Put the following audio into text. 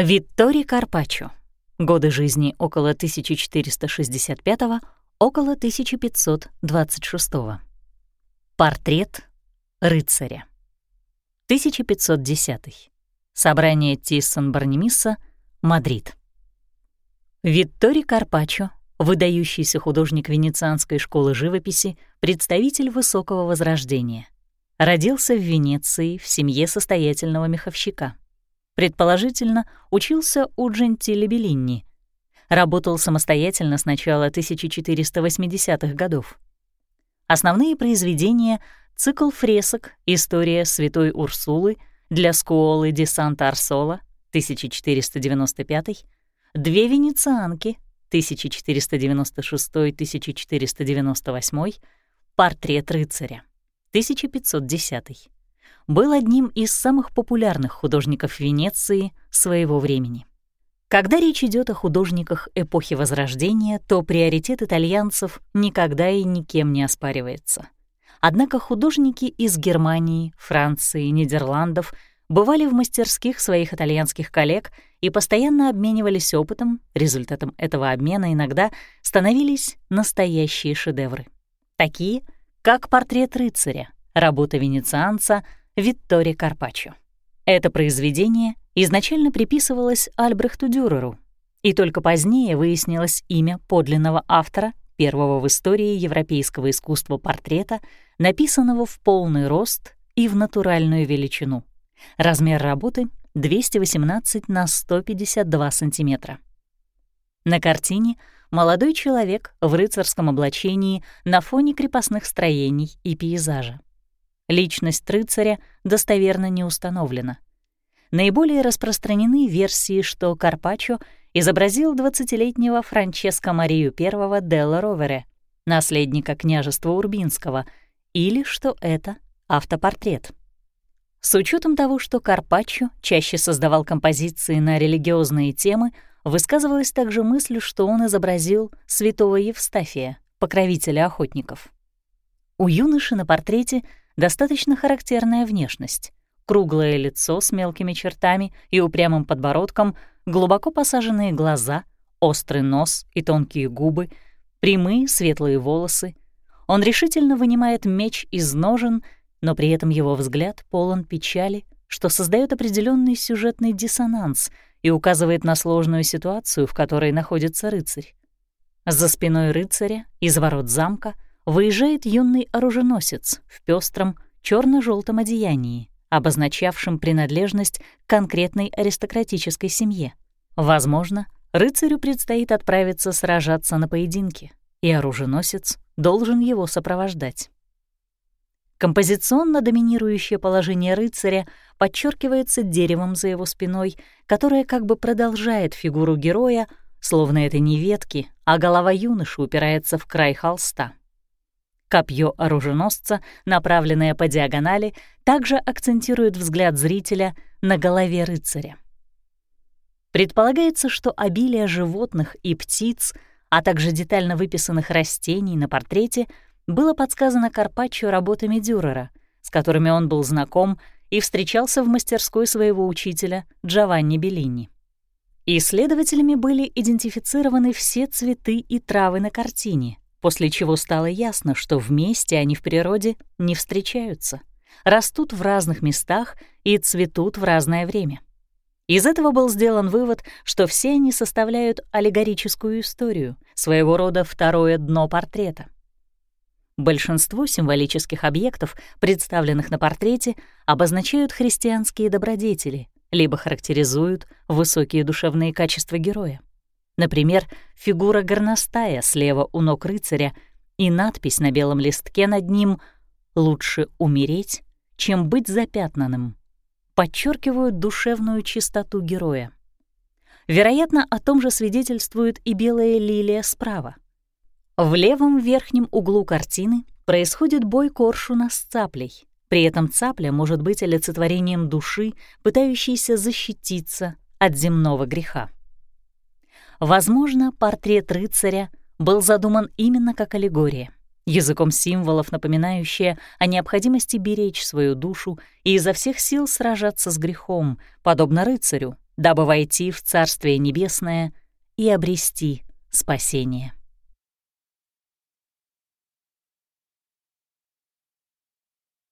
Виттори Карпаччо. Годы жизни около 1465 около 1526 Портрет рыцаря. 1510 Собрание Тиссен-Борнемиса, Мадрид. Виттори Карпаччо, выдающийся художник Венецианской школы живописи, представитель высокого возрождения. Родился в Венеции в семье состоятельного меховщика. Предположительно, учился у Джентиле Беллини. Работал самостоятельно с начала 1480-х годов. Основные произведения — цикл фресок «История святой Урсулы» для Скуолы де Санта-Арсола 1495, «Две венецианки» 1496-1498, «Портрет рыцаря» 1510 был одним из самых популярных художников Венеции своего времени. Когда речь идет о художниках эпохи Возрождения, то приоритет итальянцев никогда и никем не оспаривается. Однако художники из Германии, Франции, Нидерландов бывали в мастерских своих итальянских коллег и постоянно обменивались опытом, результатом этого обмена иногда становились настоящие шедевры. Такие, как «Портрет рыцаря», работа венецианца Виттори Карпаччо. Это произведение изначально приписывалось Альбрехту Дюреру, и только позднее выяснилось имя подлинного автора первого в истории европейского искусства портрета, написанного в полный рост и в натуральную величину. Размер работы — 218 на 152 сантиметра. На картине молодой человек в рыцарском облачении на фоне крепостных строений и пейзажа. Личность рыцаря достоверно не установлена. Наиболее распространены версии, что Карпаччо изобразил 20-летнего Франческо Марию I Делла Ровере, наследника княжества Урбинского, или что это автопортрет. С учетом того, что Карпаччо чаще создавал композиции на религиозные темы, высказывалась также мысль, что он изобразил святого Евстафия, покровителя охотников. У юноши на портрете достаточно характерная внешность. Круглое лицо с мелкими чертами и упрямым подбородком, глубоко посаженные глаза, острый нос и тонкие губы, прямые светлые волосы. Он решительно вынимает меч из ножен, но при этом его взгляд полон печали, что создает определенный сюжетный диссонанс и указывает на сложную ситуацию, в которой находится рыцарь. За спиной рыцаря из ворот замка — выезжает юный оруженосец в пестром черно желтом одеянии, обозначавшем принадлежность к конкретной аристократической семье. Возможно, рыцарю предстоит отправиться сражаться на поединке, и оруженосец должен его сопровождать. Композиционно доминирующее положение рыцаря подчеркивается деревом за его спиной, которое как бы продолжает фигуру героя, словно это не ветки, а голова юноши упирается в край холста. Копье оруженосца, направленное по диагонали, также акцентирует взгляд зрителя на голове рыцаря. Предполагается, что обилие животных и птиц, а также детально выписанных растений на портрете было подсказано Карпаччо работами Дюрера, с которыми он был знаком и встречался в мастерской своего учителя Джованни Беллини. Исследователями были идентифицированы все цветы и травы на картине, после чего стало ясно, что вместе они в природе не встречаются, растут в разных местах и цветут в разное время. Из этого был сделан вывод, что все они составляют аллегорическую историю, своего рода второе дно портрета. Большинство символических объектов, представленных на портрете, обозначают христианские добродетели, либо характеризуют высокие душевные качества героя. Например, фигура горностая слева у ног рыцаря и надпись на белом листке над ним «Лучше умереть, чем быть запятнанным» подчеркивают душевную чистоту героя. Вероятно, о том же свидетельствует и белая лилия справа. В левом верхнем углу картины происходит бой коршуна с цаплей. При этом цапля может быть олицетворением души, пытающейся защититься от земного греха. Возможно, портрет рыцаря был задуман именно как аллегория, языком символов, напоминающая о необходимости беречь свою душу и изо всех сил сражаться с грехом, подобно рыцарю, дабы войти в Царствие Небесное и обрести спасение.